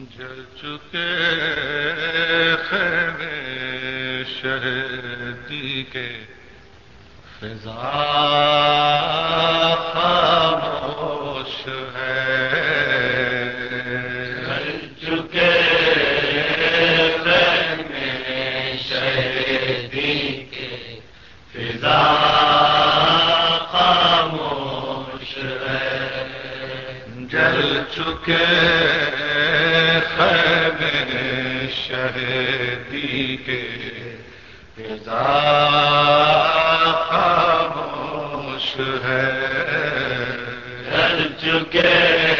جل چکے خیر شہدی کے فضا خاموش ہے۔ جل چکے خیر شہدی کے فضا خاموش ہے۔ جل چکے کے خاموش ہے۔ چکے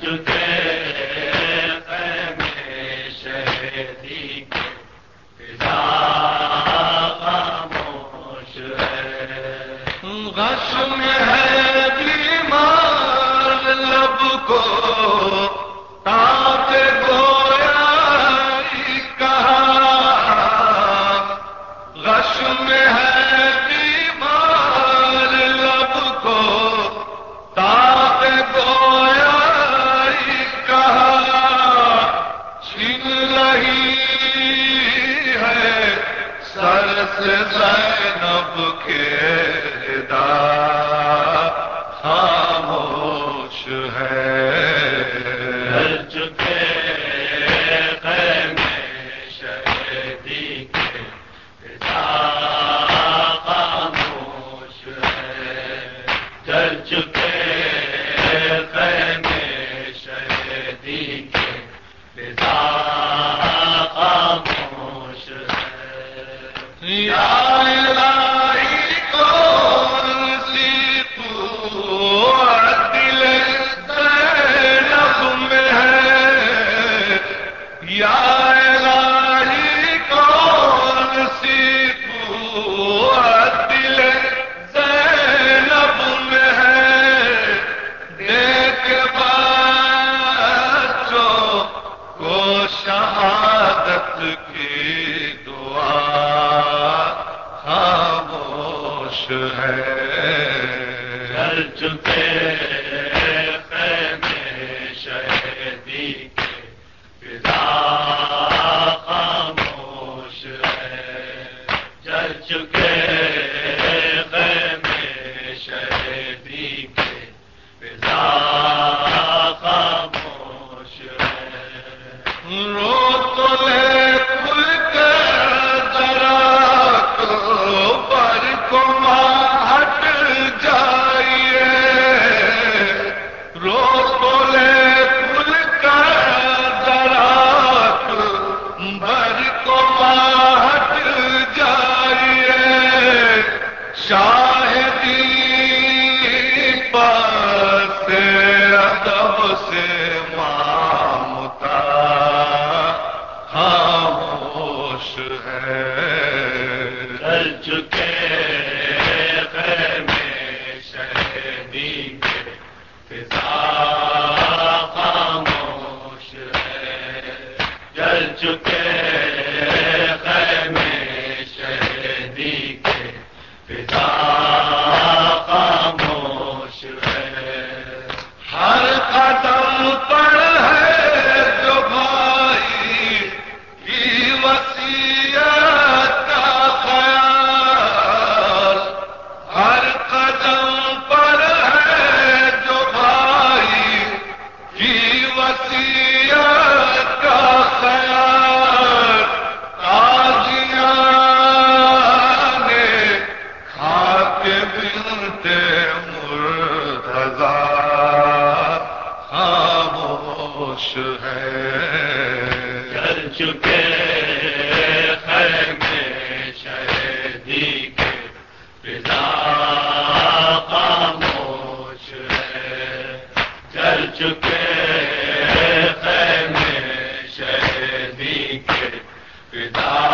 چکے گھر زینب کے دا خاموش ہے۔ چکے خاموش ہے۔ چکے ہے چکے خوش ہے۔ کر چکے میں شہدی کے ہے۔ چکے میں شہدی کے پتا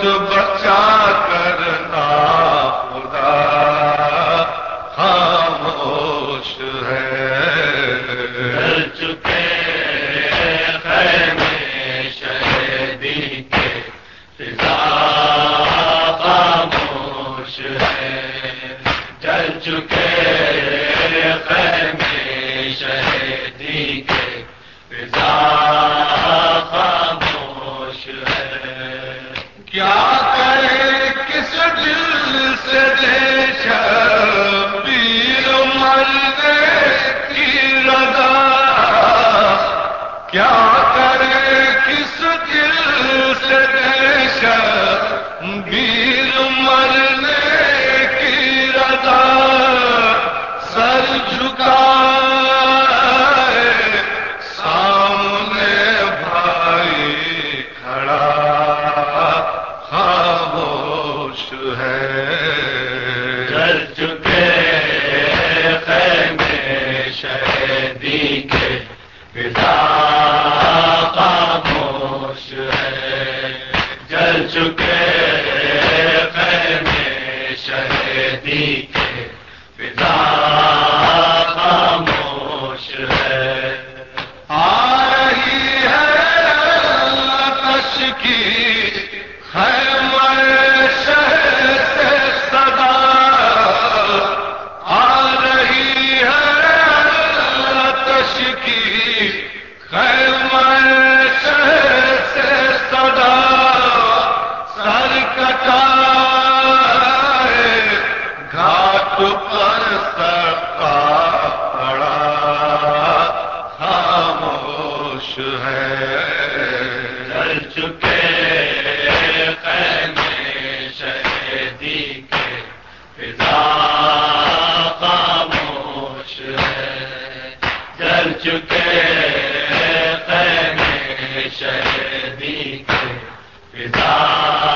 کچھ بچا کرنا خدا، خاموش ہے۔ چکے شہدی کے فضا ہے۔ جل چکے میں شہدی کے فضا خاموش ہے۔ کیا کرے کس دل سے پیر مرنے کی رضا؟ کیا کرے کس دل سے دیش کے ساتھ خاموش ہے۔ جل چکے خیمے شہدی کے۔ فضا